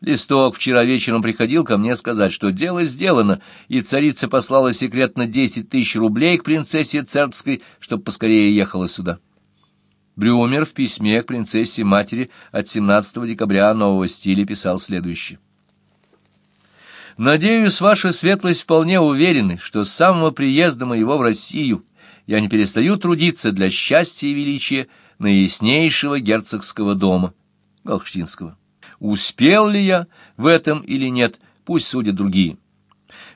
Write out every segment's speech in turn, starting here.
Листок вчера вечером приходил ко мне сказать, что дело сделано, и царица послала секретно десять тысяч рублей к принцессе Цербской, чтобы поскорее ехала сюда. Брюмер в письме к принцессе-матери от 17 декабря нового стиля писал следующее. «Надеюсь, ваша светлость вполне уверены, что с самого приезда моего в Россию я не перестаю трудиться для счастья и величия наияснейшего герцогского дома Галштинского. Успел ли я в этом или нет, пусть судят другие.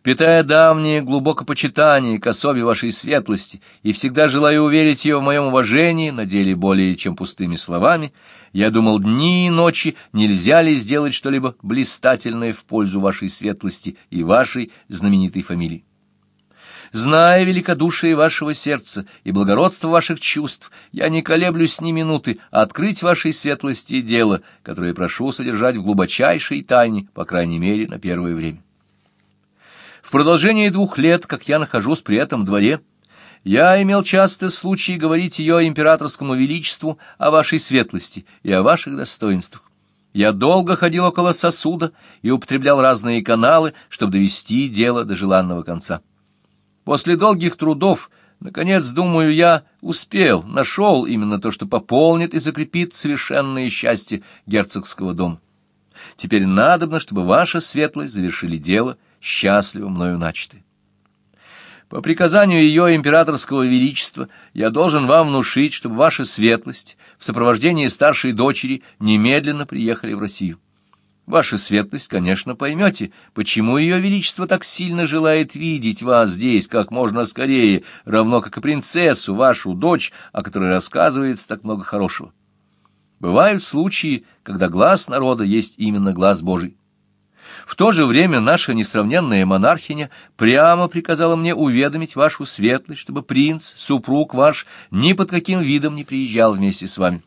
Питая давнее глубокое почитание к особе вашей светлости и всегда желая уверить ее в моем уважении, на деле более чем пустыми словами, я думал дни и ночи, нельзя ли сделать что-либо блистательное в пользу вашей светлости и вашей знаменитой фамилии. Зная великодушие вашего сердца и благородство ваших чувств, я не колеблюсь ни минуты открыть вашей светлости дело, которое прошу содержать в глубочайшей тайне, по крайней мере, на первое время. В продолжении двух лет, как я нахожусь при этом дворе, я имел часто случай говорить ее императорскому величеству о вашей светлости и о ваших достоинствах. Я долго ходил около сосуда и употреблял разные каналы, чтобы довести дело до желанного конца. После долгих трудов, наконец, думаю, я успел, нашел именно то, что пополнит и закрепит совершенное счастье герцогского дома. Теперь надобно, чтобы ваша светлость завершили дело, счастливо мною начатое. По приказанию ее императорского величества я должен вам внушить, чтобы ваша светлость в сопровождении старшей дочери немедленно приехали в Россию. Ваша светлость, конечно, поймете, почему ее величество так сильно желает видеть вас здесь как можно скорее, равно как и принцессу, вашу дочь, о которой рассказывается так много хорошего. Бывают случаи, когда глаз народа есть именно глаз Божий. В то же время наша несравненная монархиня прямо приказала мне уведомить вашу светлость, чтобы принц, супруг ваш, ни под каким видом не приезжал вместе с вами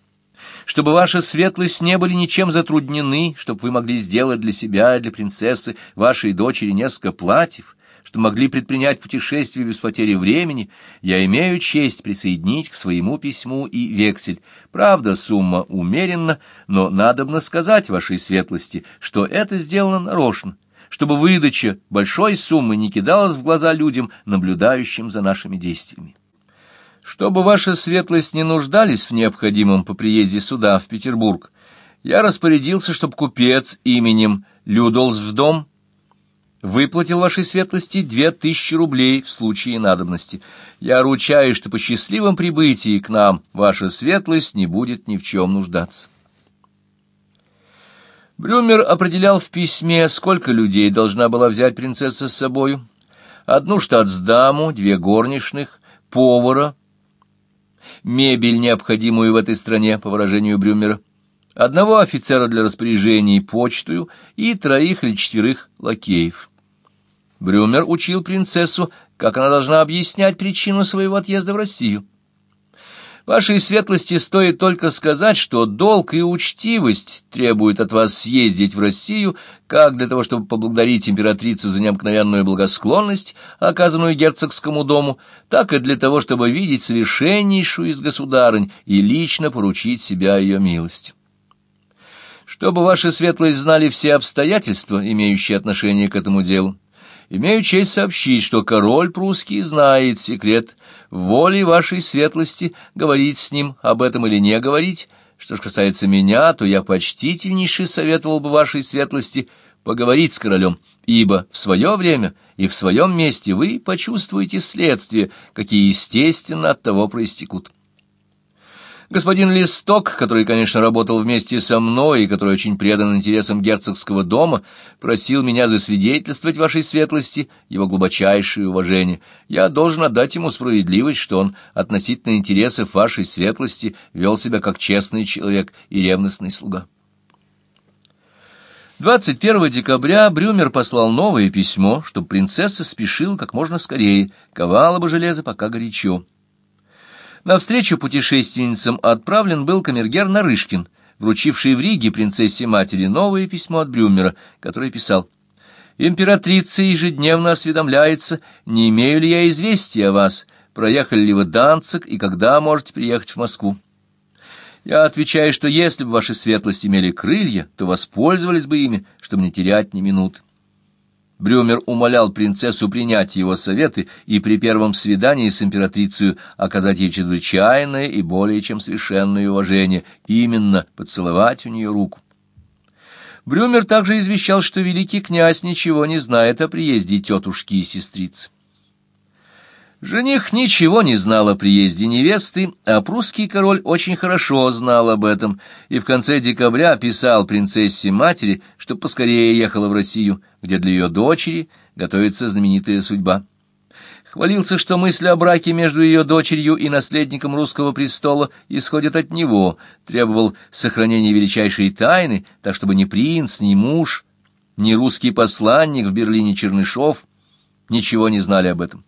чтобы ваша светлость не были ничем затруднены, чтобы вы могли сделать для себя и для принцессы, вашей дочери, несколько платьев, что могли предпринять путешествие без потери времени, я имею честь присоединить к своему письму и вексель. Правда, сумма умеренна, но надобно сказать вашей светлости, что это сделано нарочно, чтобы выдача большой суммы не кидалась в глаза людям, наблюдающим за нашими действиями. Чтобы ваша светлость не нуждались в необходимом по приезде сюда, в Петербург, я распорядился, чтобы купец именем Людолсвдом выплатил вашей светлости две тысячи рублей в случае надобности. Я ручаюсь, что по счастливом прибытии к нам ваша светлость не будет ни в чем нуждаться. Брюмер определял в письме, сколько людей должна была взять принцесса с собою. Одну штатсдаму, две горничных, повара, мебель, необходимую в этой стране, по выражению Брюмера, одного офицера для распоряжений почтою и троих или четверых лакеев. Брюмер учил принцессу, как она должна объяснять причину своего отъезда в Россию. Вашей светлости стоит только сказать, что долг и учтивость требуют от вас съездить в Россию, как для того, чтобы поблагодарить императрицу за необыкновенную благосклонность, оказанную герцогскому дому, так и для того, чтобы видеть совершеннейшую из государынь и лично поручить себя ее милость. Чтобы ваши светлость знали все обстоятельства, имеющие отношение к этому делу, Имею честь сообщить, что король прусский знает секрет. Воли вашей светлости говорить с ним об этом или не говорить. Что ж касается меня, то я почтительнейше советовал бы вашей светлости поговорить с королем, ибо в свое время и в своем месте вы почувствуете следствия, какие, естественно, от того проистекут. Господин Листок, который, конечно, работал вместе со мной и который очень предан интересам герцогского дома, просил меня засвидетельствовать вашей светлости его глубочайшее уважение. Я должен отдать ему справедливость, что он относительно интересов вашей светлости вел себя как честный человек и ревностный слуга. 21 декабря Брюмер послал новое письмо, чтобы принцесса спешила как можно скорее, ковала бы железо пока горячо. Навстречу путешественницам отправлен был камергер Нарышкин, вручивший в Риге принцессе-матери новое письмо от Брюмера, который писал «Императрица ежедневно осведомляется, не имею ли я известия о вас, проехали ли вы Данцик и когда можете приехать в Москву. Я отвечаю, что если бы ваши светлости имели крылья, то воспользовались бы ими, чтобы не терять ни минуты. Брюмер умолял принцессу принять его советы и при первом свидании с императрицей оказать ей чрезвычайное и более чем священное уважение, именно поцеловать у нее руку. Брюмер также извещал, что великий князь ничего не знает о приезде тетушки и сестрицы. Жених ничего не знал о приезде невесты, а прусский король очень хорошо знал об этом и в конце декабря писал принцессе-матери, что поскорее ехала в Россию, где для ее дочери готовится знаменитая судьба. Хвалился, что мысль о браке между ее дочерью и наследником русского престола исходит от него, требовал сохранения величайшей тайны, так чтобы ни принц, ни муж, ни русский посланник в Берлине Чернышов ничего не знали об этом.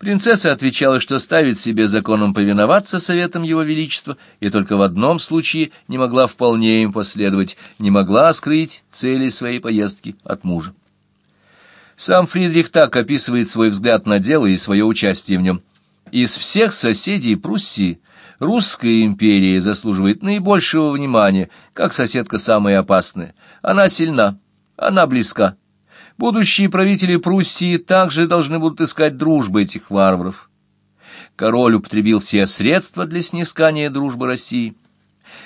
Принцесса отвечала, что ставит себе законом повиноваться советам его величества, и только в одном случае не могла вполне им последовать, не могла скрыть цели своей поездки от мужа. Сам Фридрих так описывает свой взгляд на дело и свое участие в нем. Из всех соседей Пруссии русская империя заслуживает наибольшего внимания, как соседка самая опасная. Она сильна, она близка, Будущие правители Пруссии также должны будут искать дружбы этих варваров. Король употребил все средства для снискания дружбы России.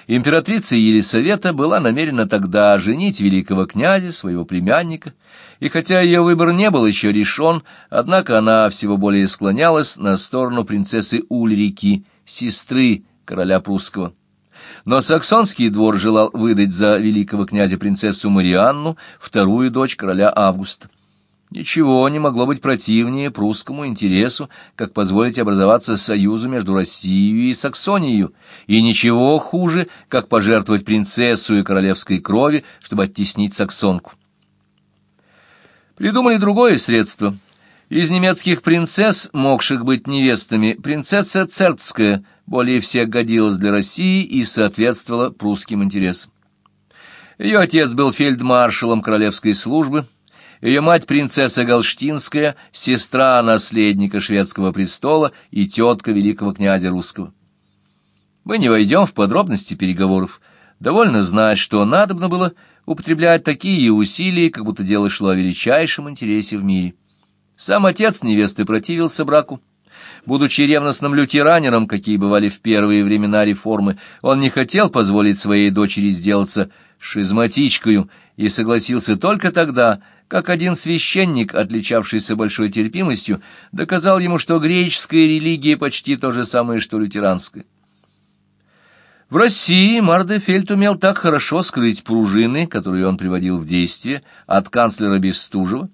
Императрица Елисавета была намерена тогда женить великого князя, своего племянника, и хотя ее выбор не был еще решен, однако она всего более склонялась на сторону принцессы Ульрики, сестры короля прусского. Но саксонский двор желал выдать за великого князя принцессу Марианну, вторую дочь короля Августа. Ничего не могло быть противнее прусскому интересу, как позволить образоваться союзу между Россией и Саксонией, и ничего хуже, как пожертвовать принцессу и королевской крови, чтобы оттеснить саксонку. Придумали другое средство. Из немецких принцесс, могших быть невестами, принцесса Церцкая более всех годилась для России и соответствовала прусским интересам. Ее отец был фельдмаршалом королевской службы, ее мать принцесса Галштинская, сестра наследника шведского престола и тетка великого князя русского. Мы не войдем в подробности переговоров. Довольно знать, что надобно было употреблять такие усилия, как будто дело шло о величайшем интересе в мире. Сам отец невесты противился браку, Будучи ревностным лютеранером, какие бывали в первые времена реформы, он не хотел позволить своей дочери сделаться шизматичкою и согласился только тогда, как один священник, отличавшийся большой терпимостью, доказал ему, что греческая религия почти то же самое, что лютеранская. В России Мардефельд умел так хорошо скрыть пружины, которые он приводил в действие, от канцлера Бестужева,